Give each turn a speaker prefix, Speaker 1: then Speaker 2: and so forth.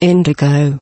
Speaker 1: indigo